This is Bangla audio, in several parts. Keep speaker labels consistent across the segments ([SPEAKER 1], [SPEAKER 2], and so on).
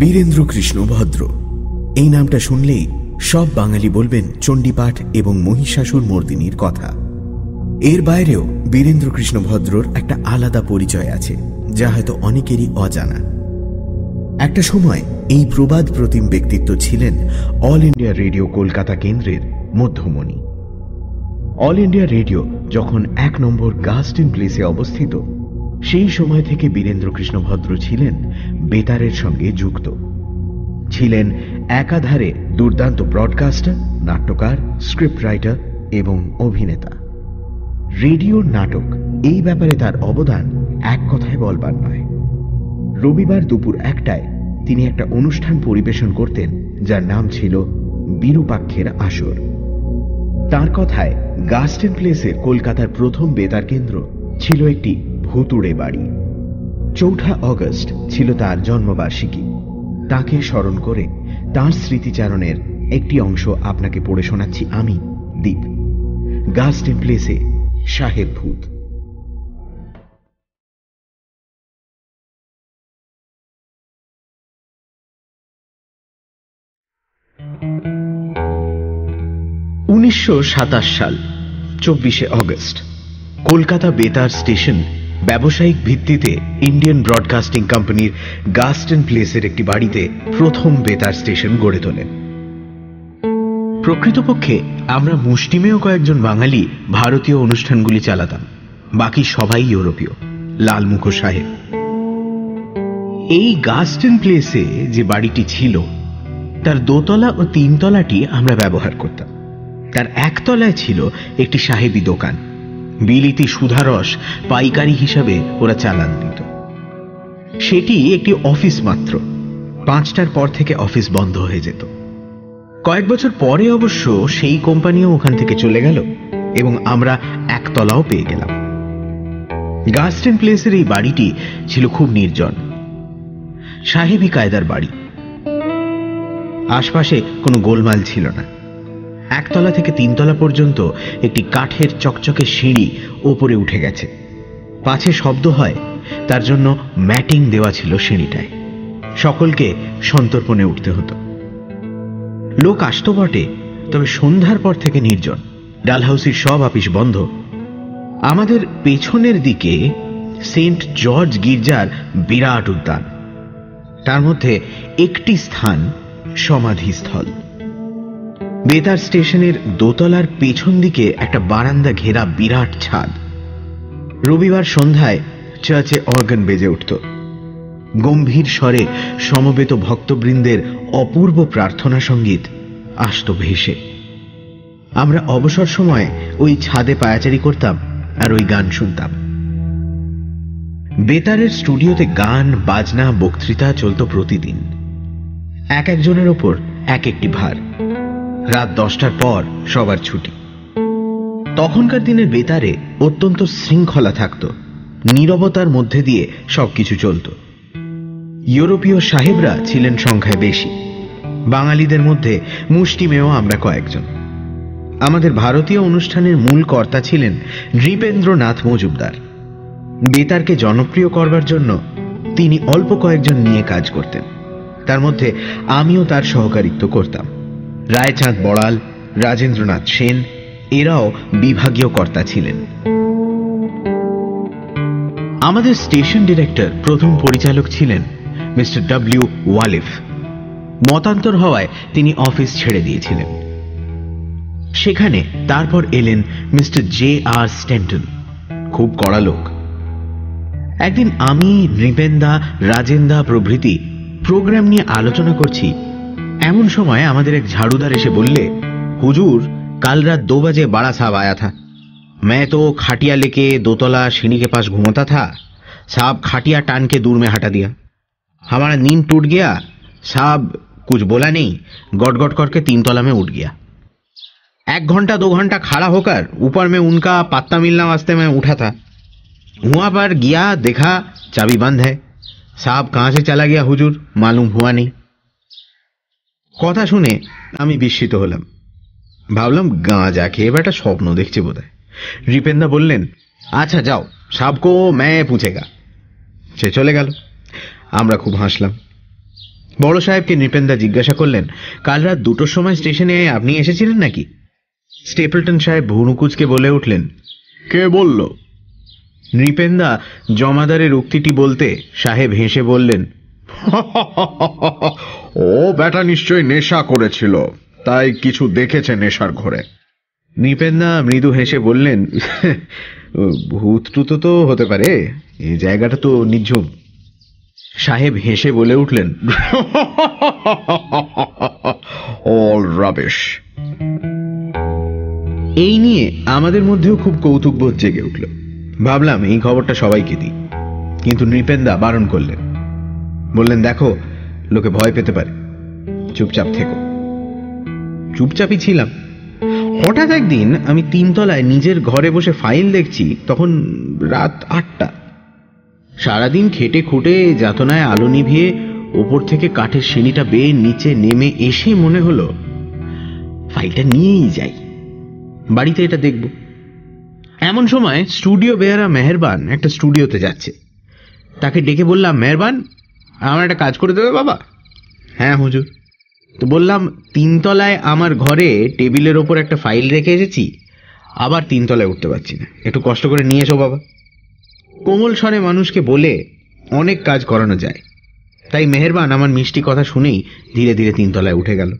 [SPEAKER 1] বীরেন্দ্র কৃষ্ণ ভদ্র। এই নামটা শুনলেই সব বাঙালি বলবেন চণ্ডীপাঠ এবং মহিষাসুর মর্দিনীর কথা। এর বাইরেও বীরেন্দ্র কৃষ্ণ ভদ্রর একটা আলাদা পরিচয় আছে, যা হয়তো অনেকেরই অজানা। একটা সময় এই প্রবাদ প্রতিম ব্যক্তিত্ব ছিলেন অল ইন্ডিয়া রেডিও কলকাতা কেন্দ্রের মধ্যমণি। অল ইন্ডিয়া রেডিও যখন এক নম্বর গাস্টিন প্লেসে অবস্থিত সেই সময় থেকে বীরেন্দ্র কৃষ্ণ ভদ্র ছিলেন বেতারের সঙ্গে যুক্ত। ছিলেন একাধারে দুর্দান্ত ব্রডকাস্টার, নাট্যকার স্ক্রিপ্ট রাইটার এবং অভিনেতা। রেডিওর নাটক, এই ব্যাপারে তার অবদান এক কথায় বলবার নয়। রবিবার দুপুর একটায় তিনি একটা অনুষ্ঠান পরিবেশন করতেন, যার নাম ছিল বিরূপাক্ষের আসর। তার কথায় গাস্টেন প্লেসের কলকাতার প্রথম বেতার কেন্দ্র ছিল একটি ভুতুড়ে বাড়ি। চৌঠা অগস্ট ছিল তার জন্মবার্ষিকী। তাকে স্মরণ করে তার স্মৃতিচারণের একটি অংশ আপনাকে পড়ে শোনাচ্ছি আমি, দীপ। গাস্টেন প্লেসে সাহেব ভূত। উনিশশো সাতাশ সাল, চব্বিশে অগস্ট, কলকাতা বেতার স্টেশন ব্যবসায়িক ভিত্তিতে ইন্ডিয়ান ব্রডকাস্টিং কোম্পানির গাস্টন প্লেসের একটি বাড়িতে প্রথম বেতার স্টেশন গড়ে তোলেন। প্রকৃতপক্ষে আমরা মুষ্টিমেয় কয়েকজন বাঙালি ভারতীয় অনুষ্ঠানগুলি চালাতাম, বাকি সবাই ইউরোপীয় লালমুখ সাহেব এই গাস্টন প্লেসে যে বাড়িটি ছিল, তার দোতলা ও তিনতলাটি আমরা ব্যবহার করতাম। তার একতলায় ছিল একটি সাহেবী দোকান। বিলিতি সুধারস পাইকারি হিসাবে ওরা চালান দিত। সেটি একটি অফিস মাত্র। পাঁচটার পর থেকে অফিস বন্ধ হয়ে যেত। কয়েক বছর পরে অবশ্য সেই কোম্পানিও ওখান থেকে চলে গেল এবং আমরা একতলাও পেয়ে গেলাম। গাস্টেন প্লেসের এই বাড়িটি ছিল খুব নির্জন। সাহেবী কায়দার বাড়ি। আশপাশে কোনো গোলমাল ছিল না। একতলা থেকে তিনতলা পর্যন্ত একটি কাঠের চকচকে সিঁড়ি ওপরে উঠে গেছে। পাছে শব্দ হয়, তার জন্য ম্যাটিং দেওয়া ছিল সিঁড়িটায়। সকলকে সন্তর্পণে উঠতে হতো। লোক আসত বটে, তবে সন্ধ্যার পর থেকে নির্জন। ডালহাউসির সব আপিস বন্ধ। আমাদের পেছনের দিকে সেন্ট জর্জ গির্জার বিরাট উদ্যান। তার মধ্যে একটি স্থান সমাধিস্থল। বেতার স্টেশনের দোতলার পেছন দিকে একটা বারান্দা ঘেরা বিরাট ছাদ। রবিবার সন্ধ্যায় চার্চে অর্গান বেজে উঠত। গম্ভীর স্বরে সমবেত ভক্তবৃন্দের অপূর্ব প্রার্থনা সংগীত আসত ভেসে। আমরা অবসর সময়ে ওই ছাদে পায়াচারি করতাম আর ওই গান শুনতাম। বেতারের স্টুডিওতে গান, বাজনা, বক্তৃতা চলত প্রতিদিন। এক একজনের ওপর এক একটি ভার। রাত দশটার পর সবার ছুটি। তখনকার দিনের বেতারে অত্যন্ত শৃঙ্খলা থাকত। নীরবতার মধ্যে দিয়ে সবকিছু চলত। ইউরোপীয় সাহেবরা ছিলেন সংখ্যায় বেশি। বাঙালিদের মধ্যে মুষ্টিমেয় আমরা কয়েকজন। আমাদের ভারতীয় অনুষ্ঠানের মূল কর্তা ছিলেন নৃপেন্দ্রনাথ মজুমদার। বেতারকে জনপ্রিয় করবার জন্য তিনি অল্প কয়েকজন নিয়ে কাজ করতেন। তার মধ্যে আমিও তার সহকারিত্ব করতাম। রায়চাঁদ বড়াল, রাজেন্দ্রনাথ সেন, এরাও বিভাগীয় কর্তা ছিলেন। আমাদের স্টেশন ডিরেক্টর প্রথম পরিচালক ছিলেন মিস্টার ডব্লিউ ওয়ালিফ। মতান্তর হওয়ায় তিনি অফিস ছেড়ে দিয়েছিলেন। সেখানে তারপর এলেন মিস্টার জে আর স্ট্যান্টন, খুব কড়া লোক। একদিন আমি, নৃপেন্দা, রাজেন্দা প্রভৃতি প্রোগ্রাম নিয়ে আলোচনা করছি
[SPEAKER 2] এমন সময় আমাদের এক ঝাড়ুদার এসে বললে হুজুর কাল रात दो बजे बड़ा साहब आया था मैं तो खाटिया लेके दोतला सीढ़ी के पास घूमता था साहब खाटिया टान के दूर में हटा दिया हमारा नींद टूट गया साहब कुछ बोला नहीं गट गट करके तीन तला में उठ गया एक घंटा दो घंटा खड़ा होकर ऊपर में उनका पत्ता मिलना वास्ते मैं उठा था वहां पर गया देखा चाबी बंद है साहब कहां से चला गया हुजूर मालूम हुआ नहीं কথা শুনে আমি বিস্মিত হলাম। ভাবলাম গাঁজা খেয়ে বেটা স্বপ্ন দেখছে বোধ হয় রিপেন্দা বললেন আচ্ছা যাও সাবকো ম্যায় পুছেগা। সে চলে গেল। আমরা খুব হাসলাম। বড় সাহেবকে নৃপেন্দা জিজ্ঞাসা করলেন, কাল রাত দুটোর সময় স্টেশনে আপনি এসেছিলেন নাকি? স্টেপলটন সাহেব ভুনুকুচকে বলে উঠলেন, কে বলল? নৃপেন্দা জমাদারের উক্তিটি বলতে সাহেব হেসে বললেন
[SPEAKER 3] ও বেটা নিশ্চয়ই নেশা করেছিল। তাই কিছু দেখেছে নেশার ঘরে।
[SPEAKER 2] নৃপেন্দা মৃদু হেসে বললেন, ভূত টুতো তো হতে পারে। এই জায়গাটা তো নির্ঝুম সাহেব হেসে বলে উঠলেন,
[SPEAKER 3] অল রাবেশ।
[SPEAKER 2] এই নিয়ে আমাদের মধ্যেও খুব কৌতুকবোধ জেগে উঠল। ভাবলাম এই খবরটা সবাইকে দিই। কিন্তু নৃপেন্দা বারণ করলেন। বললেন, দেখো লোকে ভয় পেতে পারে। চুপচাপ থেকো। চুপচাপই ছিলাম। হঠাৎ একদিন আমি তিনতলায় নিজের ঘরে বসে ফাইল দেখছি, তখন রাত আটটা। সারাদিন খেটে খুঁটে যাতনায় আলো নিভিয়ে ওপর থেকে কাঠের সিঁড়িটা বেয়ে নিচে নেমে এসে মনে হলো, ফাইলটা নিয়েই যাই। বাড়িতে এটা দেখব। এমন সময় স্টুডিও বেয়ারা মেহেরবান একটা স্টুডিওতে যাচ্ছে। তাকে ডেকে বললাম, মেহরবান আমার একটা কাজ করে দেবে বাবা? হ্যাঁ হুজুর। তো বললাম, তিনতলায় আমার ঘরে টেবিলের ওপর একটা ফাইল রেখে এসেছি, আবার তিনতলায় উঠতে পারছি না। একটু কষ্ট করে নিয়ে এসো বাবা। কোমল স্বরে মানুষকে বলে অনেক কাজ করানো যায়। তাই মেহেরবান আমার মিষ্টি কথা শুনেই ধীরে ধীরে তিনতলায় উঠে গেল।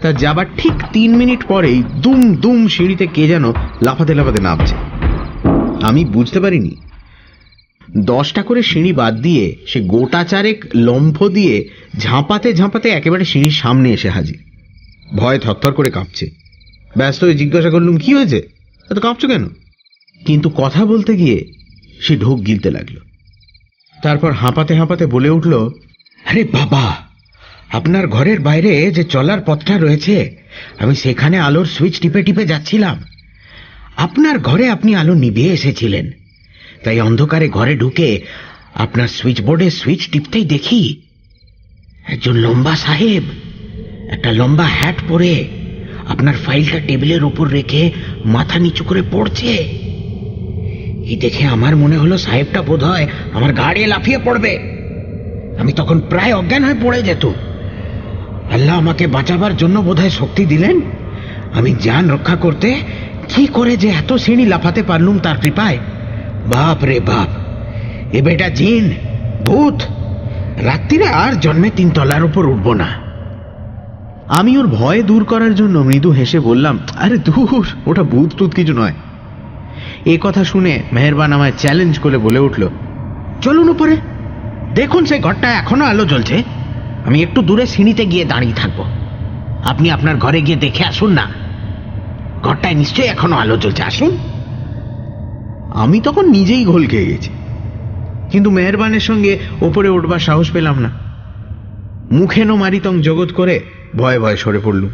[SPEAKER 2] তা যাবার ঠিক তিন মিনিট পরেই দুম দুম সিঁড়িতে কে যেন লাফাতে লাফাতে নামছে। আমি বুঝতে পারিনি দশটা করে সিঁড়ি বাদ দিয়ে সে গোটা চারেক লম্ফ দিয়ে ঝাঁপাতে ঝাঁপাতে একেবারে সিঁড়ির সামনে এসে হাজির। ভয় থরথর করে কাঁপছে। ব্যস্ত হয়ে জিজ্ঞাসা করলুম, কি হয়েছে? এত কাঁপছো কেন? কিন্তু কথা বলতে গিয়ে সে ঢোক গিলতে লাগল। তারপর হাঁপাতে হাঁপাতে বলে উঠল, আরে বাবা, আপনার ঘরের বাইরে যে চলার পথটা রয়েছে, আমি সেখানে আলোর সুইচ টিপে টিপে যাচ্ছিলাম। আপনার ঘরে আপনি আলো নিভিয়ে এসেছিলেন। তাই অন্ধকারে ঘরে ঢুকে আপনার সুইচ বোর্ডে সুইচ টিপতেই দেখি একজন লম্বা সাহেব, একটা লম্বা হ্যাট পরে আপনার ফাইলটা টেবিলের উপর রেখে মাথা নিচু করে পড়ছে। এই দেখে আমার মনে হলো সাহেবটা বোধ হয় আমার গাড়ি লাফিয়ে পড়বে। আমি তখন প্রায় অজ্ঞান হয়ে পড়ে যেত আল্লাহ আমাকে বাঁচাবার জন্য বোধহয় শক্তি দিলেন। আমি জান রক্ষা করতে কি করে যে এত শ্রেণি লাফাতে পারলুম তার কৃপায়। বাপ রে বাপ। এ বেটা জিন, ভূত, রাত্রিরে আর জন্মে তিন তলার উপর উঠব না। আমি ওর ভয় দূর করার জন্য মৃদু হেসে বললাম, আরে দূর, ওটা ভূত টুত কিছু নয়। এ কথা শুনে মেহরবান আমায় চ্যালেঞ্জ করে বলে উঠল, চলুন উপরে, দেখুন সেই ঘরটা এখনও আলো জ্বলছে। আমি একটু দূরে সিঁড়িতে গিয়ে দাঁড়িয়ে থাকব। আপনি আপনার ঘরে গিয়ে দেখে আসুন না। ঘরটায় নিশ্চয়ই এখনও আলো জ্বলছে। আসুন। আমি তখন নিজেই ঘোল খেয়ে গেছি। কিন্তু মেহরবানের সঙ্গে ওপরে উঠবার সাহস পেলাম না। মুখেনো মারিতং জগৎ করে ভয়ে ভয়ে সরে পড়লুম।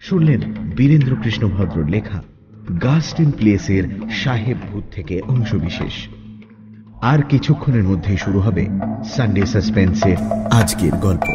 [SPEAKER 1] শুনলেন বীরেন্দ্র কৃষ্ণ ভদ্রর লেখা গাস্টিন প্লেসের সাহেব ভূত থেকে অংশবিশেষ। আর কিছুক্ষণের মধ্যেই শুরু হবে সানডে সাসপেন্সের আজকের গল্প।